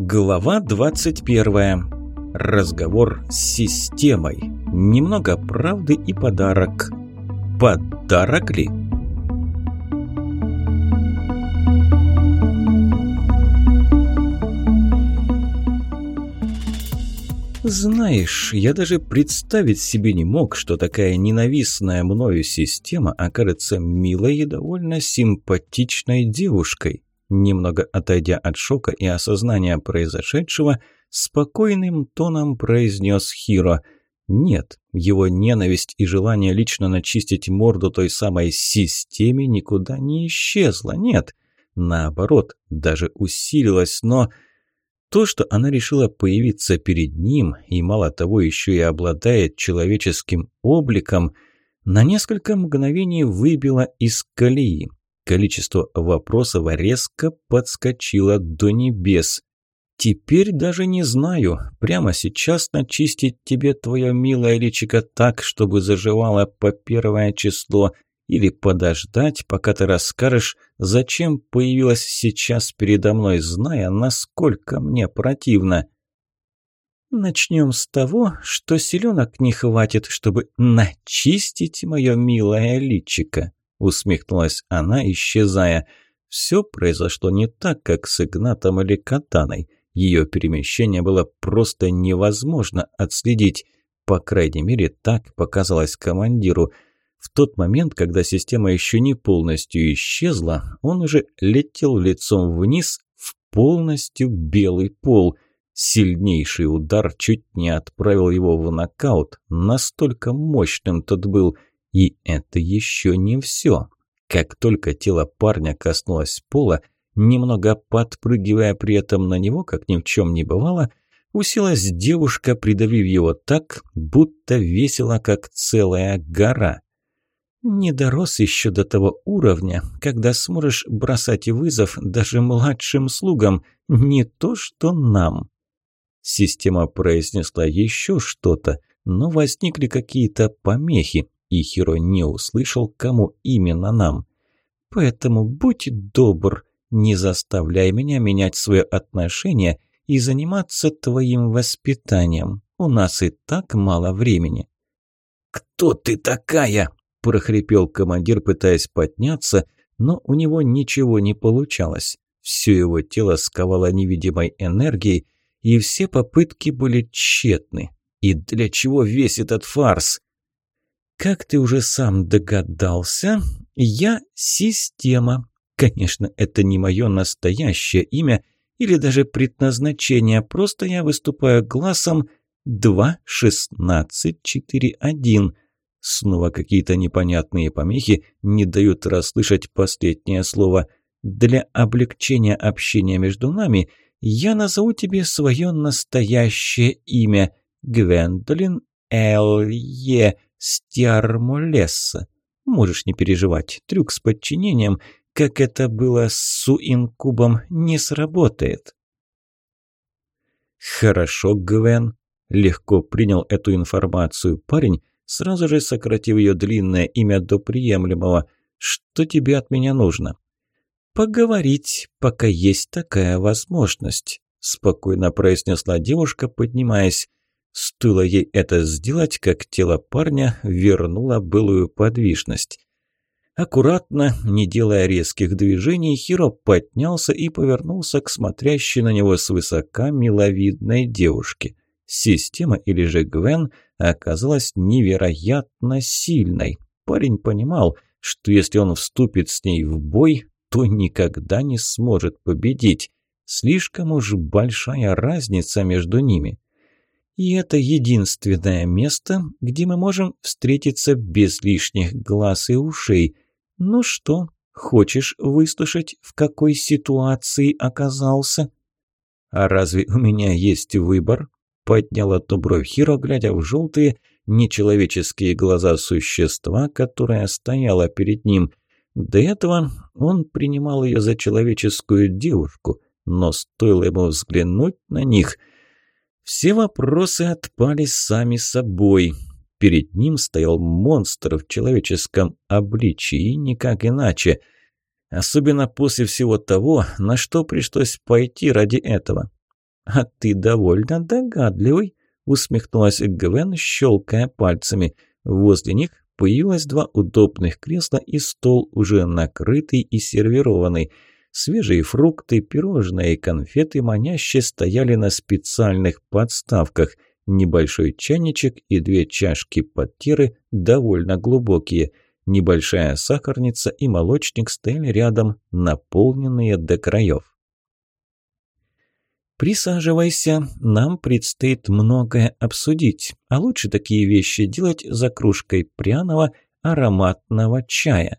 Глава 21. Разговор с системой. Немного правды и подарок. Подарок ли? Знаешь, я даже представить себе не мог, что такая ненавистная мною система окажется милой и довольно симпатичной девушкой. Немного отойдя от шока и осознания произошедшего, спокойным тоном произнес Хиро. Нет, его ненависть и желание лично начистить морду той самой системе никуда не исчезло, нет. Наоборот, даже усилилось, но... То, что она решила появиться перед ним, и мало того, еще и обладает человеческим обликом, на несколько мгновений выбило из колеи. Количество вопросов резко подскочило до небес. «Теперь даже не знаю, прямо сейчас начистить тебе твое милое личико так, чтобы заживало по первое число, или подождать, пока ты расскажешь, зачем появилась сейчас передо мной, зная, насколько мне противно». «Начнем с того, что селенок не хватит, чтобы начистить мое милое личико», усмехнулась она, исчезая. Все произошло не так, как с Игнатом или Катаной. Ее перемещение было просто невозможно отследить. По крайней мере, так показалось командиру. В тот момент, когда система еще не полностью исчезла, он уже летел лицом вниз в полностью белый пол. Сильнейший удар чуть не отправил его в нокаут. Настолько мощным тот был – и это еще не все. Как только тело парня коснулось пола, немного подпрыгивая при этом на него, как ни в чем не бывало, уселась девушка, придавив его так, будто весила, как целая гора. «Не дорос еще до того уровня, когда сможешь бросать вызов даже младшим слугам, не то что нам». Система произнесла еще что-то, но возникли какие-то помехи, и Хиро не услышал, кому именно нам. Поэтому будь добр, не заставляй меня менять свое отношение и заниматься твоим воспитанием. У нас и так мало времени». «Кто ты такая?» – прохрипел командир, пытаясь подняться, но у него ничего не получалось. Все его тело сковало невидимой энергией, и все попытки были тщетны. И для чего весь этот фарс? Как ты уже сам догадался, я система. Конечно, это не мое настоящее имя или даже предназначение, просто я выступаю глазом 2.16.4.1. Снова какие-то непонятные помехи не дают расслышать последнее слово. Для облегчения общения между нами я назову тебе свое настоящее имя – Гвендолин Л.Е. Стиармолесса. Можешь не переживать, трюк с подчинением, как это было с Суинкубом, не сработает. Хорошо, Гвен. Легко принял эту информацию парень, сразу же сократив ее длинное имя до приемлемого. Что тебе от меня нужно? Поговорить, пока есть такая возможность, спокойно произнесла девушка, поднимаясь. Стоило ей это сделать, как тело парня вернуло былую подвижность. Аккуратно, не делая резких движений, Хиро поднялся и повернулся к смотрящей на него свысока миловидной девушке. Система или же Гвен оказалась невероятно сильной. Парень понимал, что если он вступит с ней в бой, то никогда не сможет победить. Слишком уж большая разница между ними. И это единственное место, где мы можем встретиться без лишних глаз и ушей. Ну что, хочешь выслушать, в какой ситуации оказался? А разве у меня есть выбор? Поднял одну бровь Хиро, глядя в желтые, нечеловеческие глаза существа, которое стояло перед ним. До этого он принимал ее за человеческую девушку, но стоило ему взглянуть на них – все вопросы отпали сами собой. Перед ним стоял монстр в человеческом обличии, никак иначе. Особенно после всего того, на что пришлось пойти ради этого. «А ты довольно догадливый», – усмехнулась Гвен, щелкая пальцами. Возле них появилось два удобных кресла и стол, уже накрытый и сервированный. Свежие фрукты, пирожные и конфеты маняще стояли на специальных подставках. Небольшой чайничек и две чашки подтеры довольно глубокие. Небольшая сахарница и молочник стояли рядом, наполненные до краев. «Присаживайся, нам предстоит многое обсудить, а лучше такие вещи делать за кружкой пряного ароматного чая».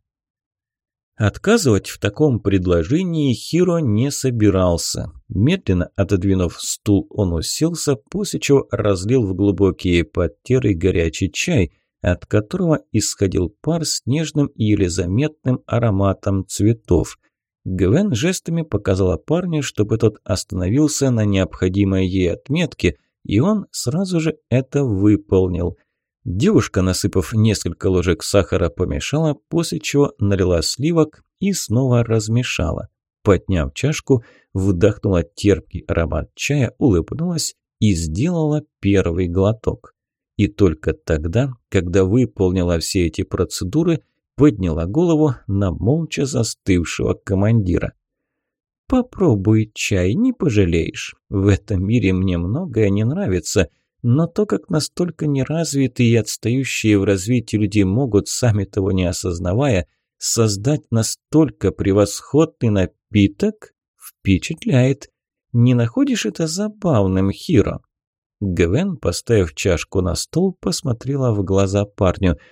Отказывать в таком предложении Хиро не собирался. Медленно отодвинув стул, он уселся, после чего разлил в глубокие подтеры горячий чай, от которого исходил пар с нежным и еле заметным ароматом цветов – Гвен жестами показала парню, чтобы тот остановился на необходимой ей отметке, и он сразу же это выполнил. Девушка, насыпав несколько ложек сахара, помешала, после чего налила сливок и снова размешала. Подняв чашку, вдохнула терпкий аромат чая, улыбнулась и сделала первый глоток. И только тогда, когда выполнила все эти процедуры, подняла голову на молча застывшего командира. «Попробуй чай, не пожалеешь. В этом мире мне многое не нравится, но то, как настолько неразвитые и отстающие в развитии люди могут, сами того не осознавая, создать настолько превосходный напиток, впечатляет. Не находишь это забавным, Хиро?» Гвен, поставив чашку на стол, посмотрела в глаза парню –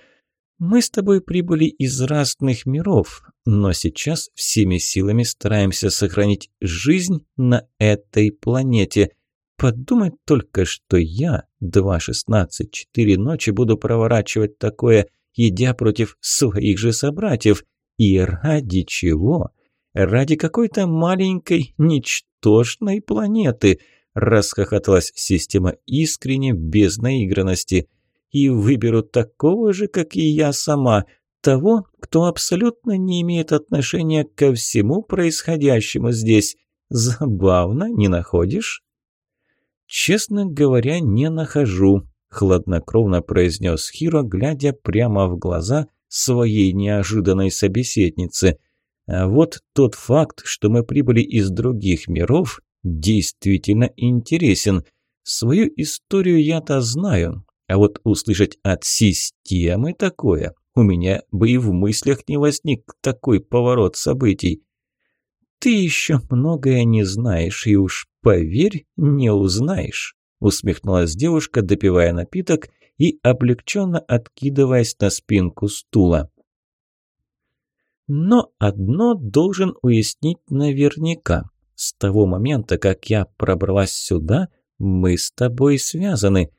мы с тобой прибыли из разных миров, но сейчас всеми силами стараемся сохранить жизнь на этой планете. Подумать только, что я, 2.16, четыре ночи буду проворачивать такое, идя против своих же собратьев. И ради чего? Ради какой-то маленькой, ничтожной планеты. Расхохоталась система искренне, без наигранности – и выберу такого же, как и я сама, того, кто абсолютно не имеет отношения ко всему происходящему здесь. Забавно, не находишь? Честно говоря, не нахожу, хладнокровно произнес Хиро, глядя прямо в глаза своей неожиданной собеседницы. А вот тот факт, что мы прибыли из других миров, действительно интересен. Свою историю я-то знаю, а вот услышать от системы такое, у меня бы и в мыслях не возник такой поворот событий. «Ты еще многое не знаешь, и уж, поверь, не узнаешь», усмехнулась девушка, допивая напиток и облегченно откидываясь на спинку стула. Но одно должен уяснить наверняка. С того момента, как я пробралась сюда, мы с тобой связаны.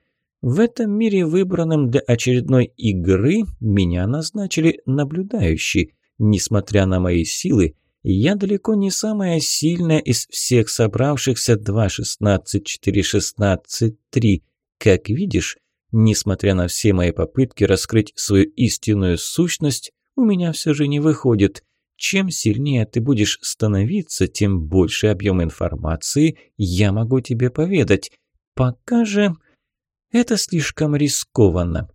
В этом мире, выбранном для очередной игры, меня назначили наблюдающий. Несмотря на мои силы, я далеко не самая сильная из всех собравшихся 2.16-4.16-3. Как видишь, несмотря на все мои попытки раскрыть свою истинную сущность, у меня все же не выходит. Чем сильнее ты будешь становиться, тем больше объем информации я могу тебе поведать. Пока же... Это слишком рискованно.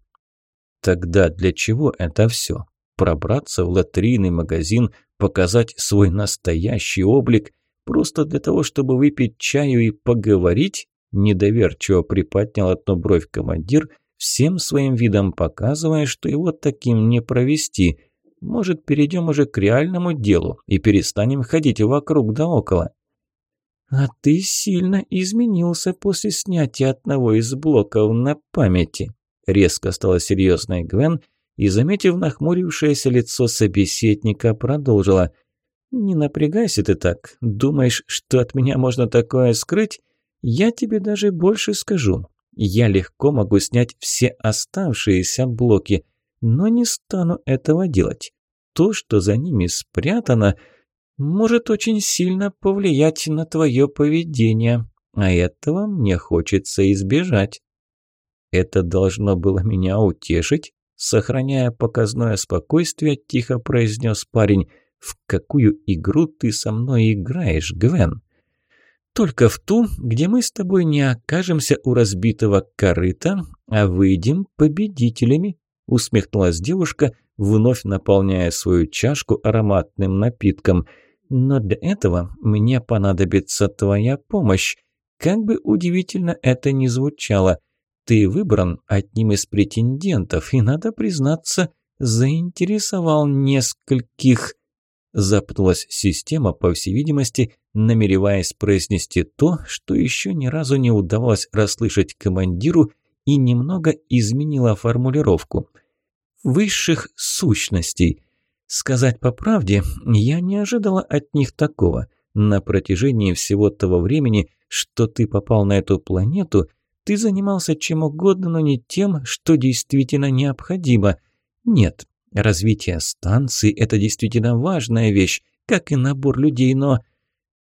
Тогда для чего это все? Пробраться в лотерейный магазин, показать свой настоящий облик, просто для того, чтобы выпить чаю и поговорить? Недоверчиво приподнял одну бровь командир, всем своим видом показывая, что его таким не провести. Может, перейдем уже к реальному делу и перестанем ходить вокруг да около. «А ты сильно изменился после снятия одного из блоков на памяти», – резко стала серьезной Гвен и, заметив нахмурившееся лицо собеседника, продолжила. «Не напрягайся ты так. Думаешь, что от меня можно такое скрыть? Я тебе даже больше скажу. Я легко могу снять все оставшиеся блоки, но не стану этого делать. То, что за ними спрятано – может очень сильно повлиять на твое поведение, а этого мне хочется избежать. Это должно было меня утешить, сохраняя показное спокойствие, тихо произнес парень. «В какую игру ты со мной играешь, Гвен?» Только в ту, где мы с тобой не окажемся у разбитого корыта, а выйдем победителями», – усмехнулась девушка, вновь наполняя свою чашку ароматным напитком. «Но для этого мне понадобится твоя помощь. Как бы удивительно это ни звучало, ты выбран одним из претендентов, и, надо признаться, заинтересовал нескольких...» Запуталась система, по всей видимости, намереваясь произнести то, что еще ни разу не удавалось расслышать командиру и немного изменила формулировку. «Высших сущностей». Сказать по правде, я не ожидала от них такого. На протяжении всего того времени, что ты попал на эту планету, ты занимался чем угодно, но не тем, что действительно необходимо. Нет, развитие станции – это действительно важная вещь, как и набор людей, но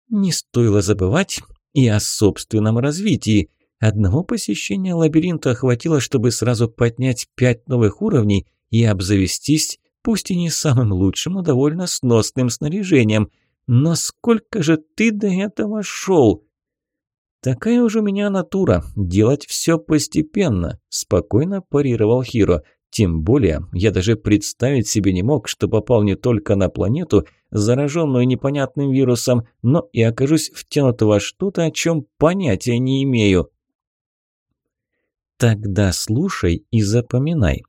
не стоило забывать и о собственном развитии. Одного посещения лабиринта хватило, чтобы сразу поднять пять новых уровней и обзавестись, пусть и не самым лучшим, но довольно сносным снаряжением. Но сколько же ты до этого шел? «Такая уж у меня натура – делать все постепенно», – спокойно парировал Хиро. «Тем более, я даже представить себе не мог, что попал не только на планету, зараженную непонятным вирусом, но и окажусь втянут во что-то, о чем понятия не имею». «Тогда слушай и запоминай.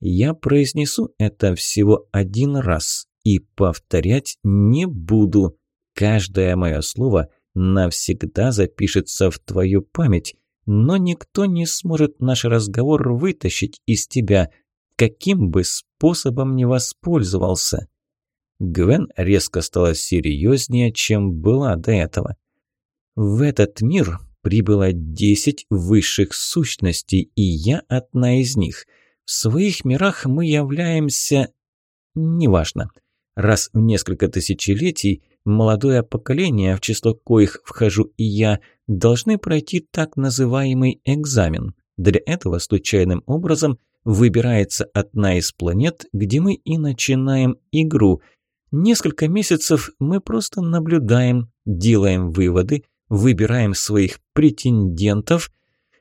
Я произнесу это всего один раз и повторять не буду. Каждое мое слово – навсегда запишется в твою память, но никто не сможет наш разговор вытащить из тебя, каким бы способом ни воспользовался. Гвен резко стала серьезнее, чем была до этого. В этот мир прибыло десять высших сущностей, и я одна из них. В своих мирах мы являемся... Неважно. Раз в несколько тысячелетий молодое поколение, в число коих вхожу и я, должны пройти так называемый экзамен. Для этого случайным образом выбирается одна из планет, где мы и начинаем игру. Несколько месяцев мы просто наблюдаем, делаем выводы, выбираем своих претендентов,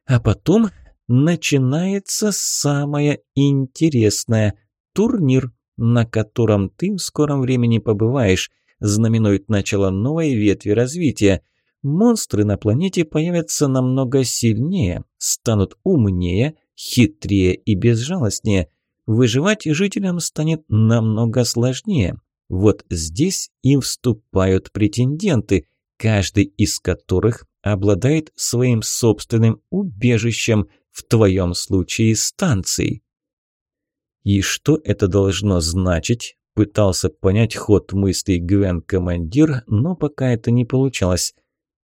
а потом начинается самое интересное – турнир, на котором ты в скором времени побываешь – знаменует начало новой ветви развития. Монстры на планете появятся намного сильнее, станут умнее, хитрее и безжалостнее. Выживать жителям станет намного сложнее. Вот здесь и вступают претенденты, каждый из которых обладает своим собственным убежищем, в твоем случае станцией. И что это должно значить? Пытался понять ход мыслей Гвен-командир, но пока это не получалось.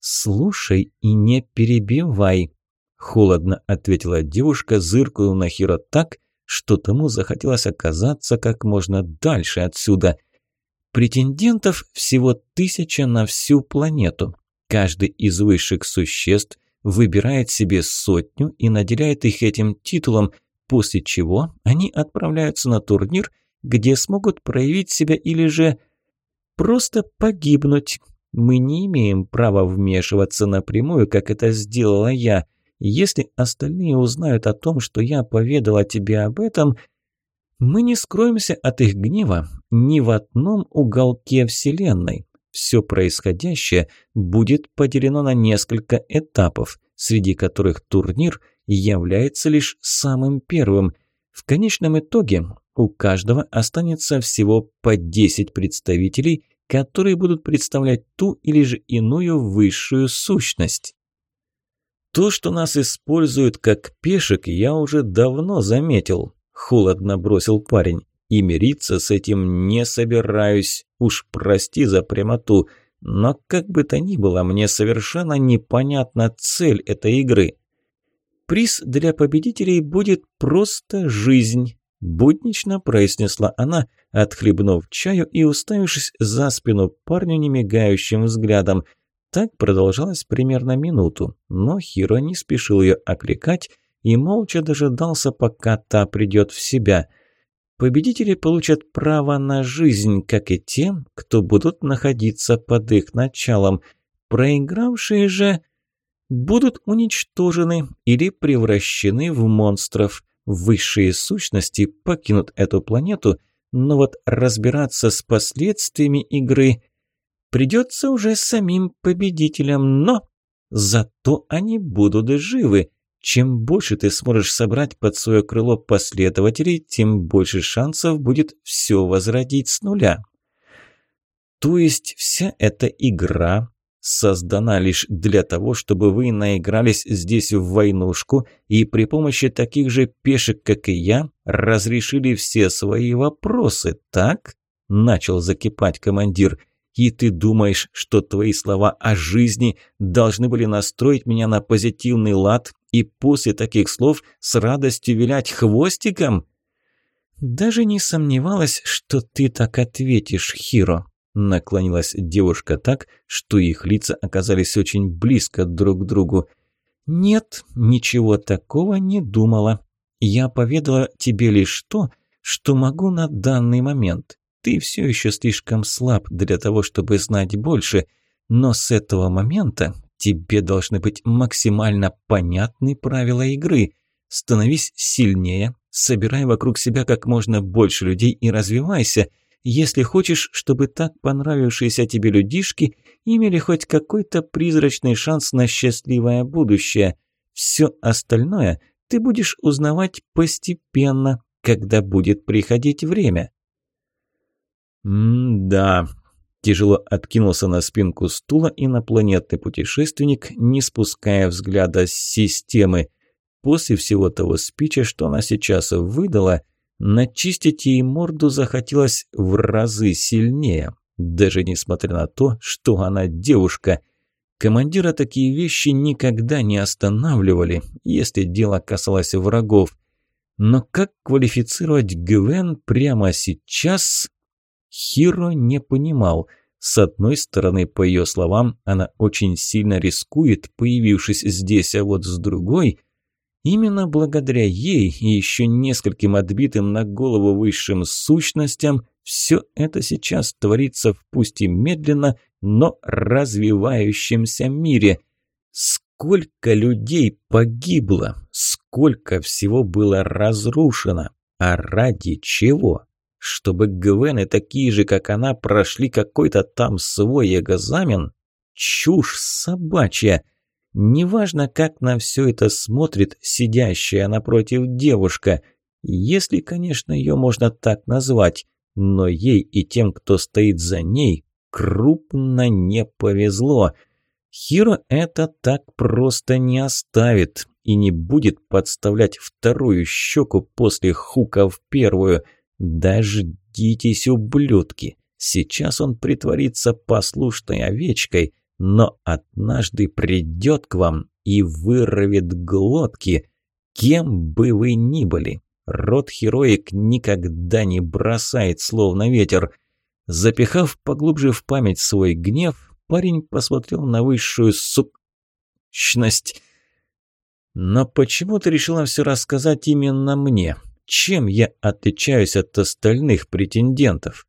«Слушай и не перебивай», – холодно ответила девушка, зыркнула на Хиро так, что тому захотелось оказаться как можно дальше отсюда. Претендентов всего тысяча на всю планету. Каждый из высших существ выбирает себе сотню и наделяет их этим титулом, после чего они отправляются на турнир – где смогут проявить себя или же просто погибнуть. Мы не имеем права вмешиваться напрямую, как это сделала я. Если остальные узнают о том, что я поведала тебе об этом, мы не скроемся от их гнева ни в одном уголке Вселенной. Все происходящее будет поделено на несколько этапов, среди которых турнир является лишь самым первым. В конечном итоге у каждого останется всего по 10 представителей, которые будут представлять ту или же иную высшую сущность. То, что нас используют как пешек, я уже давно заметил, холодно бросил парень. И мириться с этим не собираюсь. Уж прости за прямоту, но как бы то ни было, мне совершенно непонятна цель этой игры. Приз для победителей будет просто жизнь, Буднично произнесла она, отхлебнув чаю и уставившись за спину парню немигающим взглядом. Так продолжалось примерно минуту, но Хиро не спешил ее окликать и молча дожидался, пока та придет в себя. Победители получат право на жизнь, как и те, кто будут находиться под их началом. Проигравшие же будут уничтожены или превращены в монстров. Высшие сущности покинут эту планету, но вот разбираться с последствиями игры придется уже самим победителям, но зато они будут живы. Чем больше ты сможешь собрать под свое крыло последователей, тем больше шансов будет все возродить с нуля. То есть вся эта игра создана лишь для того, чтобы вы наигрались здесь в войнушку и при помощи таких же пешек, как и я, разрешили все свои вопросы, так? Начал закипать командир. И ты думаешь, что твои слова о жизни должны были настроить меня на позитивный лад и после таких слов с радостью вилять хвостиком? Даже не сомневалась, что ты так ответишь, Хиро. Наклонилась девушка так, что их лица оказались очень близко друг к другу. «Нет, ничего такого не думала. Я поведала тебе лишь то, что могу на данный момент. Ты все еще слишком слаб для того, чтобы знать больше, но с этого момента тебе должны быть максимально понятны правила игры. Становись сильнее, собирай вокруг себя как можно больше людей и развивайся – если хочешь, чтобы так понравившиеся тебе людишки имели хоть какой-то призрачный шанс на счастливое будущее. Все остальное ты будешь узнавать постепенно, когда будет приходить время. «М-да», Тяжело откинулся на спинку стула инопланетный путешественник, не спуская взгляда с системы. После всего того спича, что она сейчас выдала, Начистить ей морду захотелось в разы сильнее, даже несмотря на то, что она девушка. Командира такие вещи никогда не останавливали, если дело касалось врагов. Но как квалифицировать Гвен прямо сейчас, Хиро не понимал. С одной стороны, по ее словам, она очень сильно рискует, появившись здесь, а вот с другой – Именно благодаря ей и еще нескольким отбитым на голову высшим сущностям все это сейчас творится в пусть и медленно, но развивающемся мире. Сколько людей погибло, сколько всего было разрушено, а ради чего? Чтобы Гвены такие же, как она, прошли какой-то там свой экзамен? Чушь собачья! Неважно, как на все это смотрит сидящая напротив девушка, если, конечно, ее можно так назвать, но ей и тем, кто стоит за ней, крупно не повезло. Хиро это так просто не оставит и не будет подставлять вторую щеку после хука в первую. Дождитесь, ублюдки, сейчас он притворится послушной овечкой – но однажды придет к вам и вырвет глотки, кем бы вы ни были. Род хероик никогда не бросает словно ветер. Запихав поглубже в память свой гнев, парень посмотрел на высшую сущность. «Но почему ты решила все рассказать именно мне? Чем я отличаюсь от остальных претендентов?»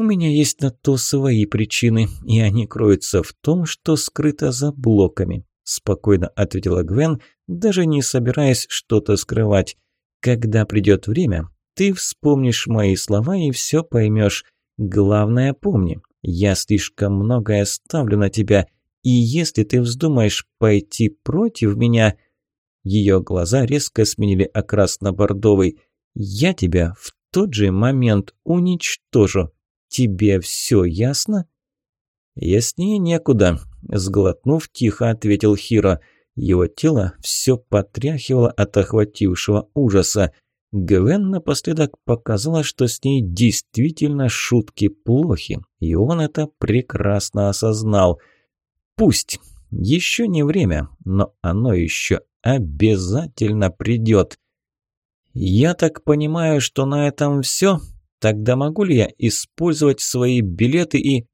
У меня есть на то свои причины, и они кроются в том, что скрыто за блоками», – спокойно ответила Гвен, даже не собираясь что-то скрывать. «Когда придет время, ты вспомнишь мои слова и все поймешь. Главное помни, я слишком многое ставлю на тебя, и если ты вздумаешь пойти против меня...» Ее глаза резко сменили окрас на бордовый. «Я тебя в тот же момент уничтожу. «Тебе все ясно?» «Яснее некуда», – сглотнув, тихо ответил Хиро. Его тело все потряхивало от охватившего ужаса. Гвен напоследок показала, что с ней действительно шутки плохи, и он это прекрасно осознал. «Пусть. Еще не время, но оно еще обязательно придет». «Я так понимаю, что на этом все?» Тогда могу ли я использовать свои билеты и...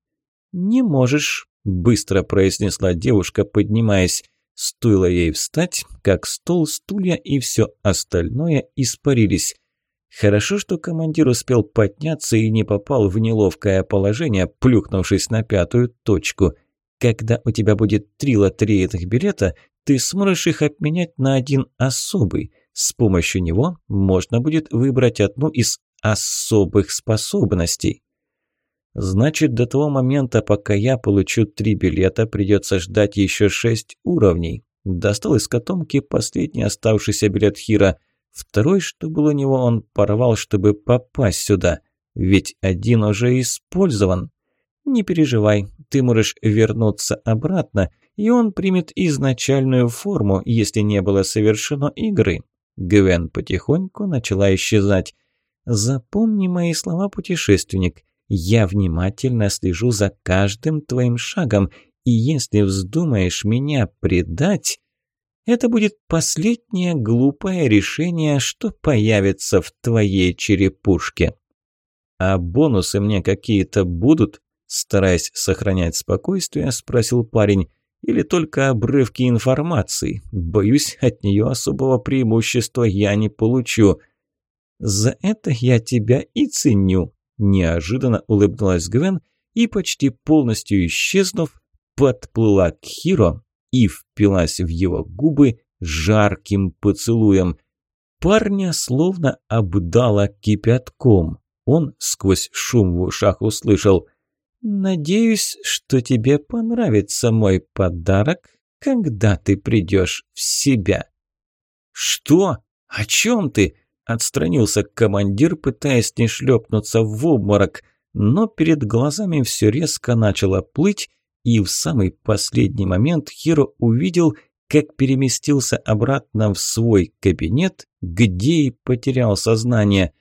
Не можешь, быстро произнесла девушка, поднимаясь. Стоило ей встать, как стол, стулья и все остальное испарились. Хорошо, что командир успел подняться и не попал в неловкое положение, плюхнувшись на пятую точку. Когда у тебя будет три лотерейных билета, ты сможешь их обменять на один особый. С помощью него можно будет выбрать одну из особых способностей. Значит, до того момента, пока я получу три билета, придется ждать еще шесть уровней. Достал из котомки последний оставшийся билет Хира. Второй, что был у него, он порвал, чтобы попасть сюда. Ведь один уже использован. Не переживай, ты можешь вернуться обратно, и он примет изначальную форму, если не было совершено игры. Гвен потихоньку начала исчезать. Запомни мои слова, путешественник. Я внимательно слежу за каждым твоим шагом, и если вздумаешь меня предать, это будет последнее глупое решение, что появится в твоей черепушке. А бонусы мне какие-то будут? Стараясь сохранять спокойствие, спросил парень. Или только обрывки информации? Боюсь, от нее особого преимущества я не получу. За это я тебя и ценю, Неожиданно улыбнулась Гвен и, почти полностью исчезнув, подплыла к Хиро и впилась в его губы жарким поцелуем. Парня словно обдала кипятком. Он сквозь шум в ушах услышал «Надеюсь, что тебе понравится мой подарок, когда ты придешь в себя». «Что? О чем ты?» Отстранился командир, пытаясь не шлепнуться в обморок, но перед глазами все резко начало плыть, и в самый последний момент Хиро увидел, как переместился обратно в свой кабинет, где и потерял сознание.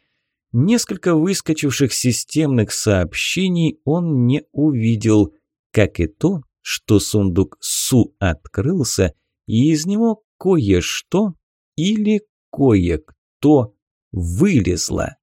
Несколько выскочивших системных сообщений он не увидел, как и то, что сундук Су открылся, и из него кое-что или кое-кто вылезла.